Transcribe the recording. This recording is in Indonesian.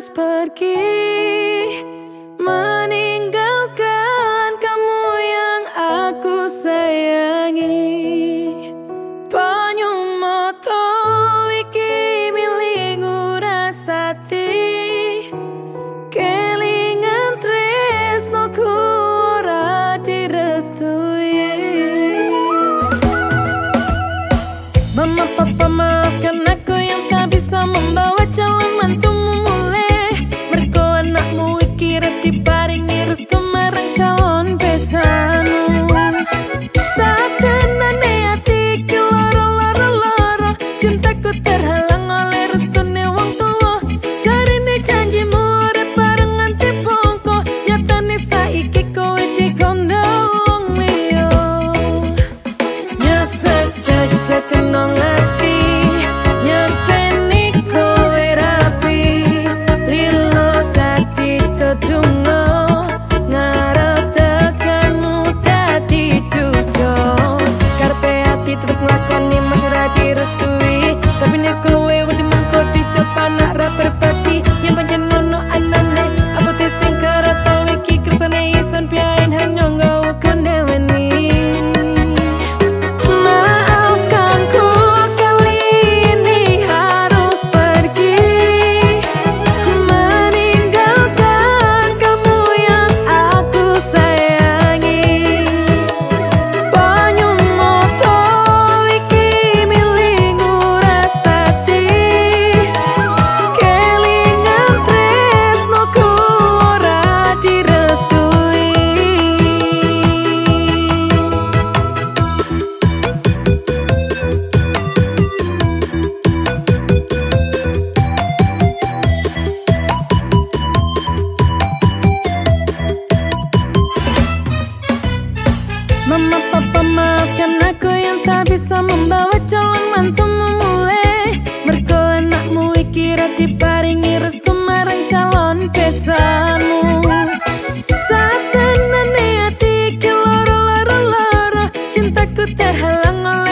harus pergi. Meninggalkan kamu yang aku sayangi. Panyumoto iki milingu rasati. Kelingan tresno ku ora direstui. Mama papa diparingi restu marang calon pesanmu. Tak tenane hati keloro-loro-loro cintaku Mama papa maafkan aku yang tak bisa membawa calon mantu memulai Merko anakmu ikira diparingi restu marang calon pesanmu. Saat tenane hati ke loro-loro-loro Cintaku terhalang oleh